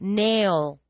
nail.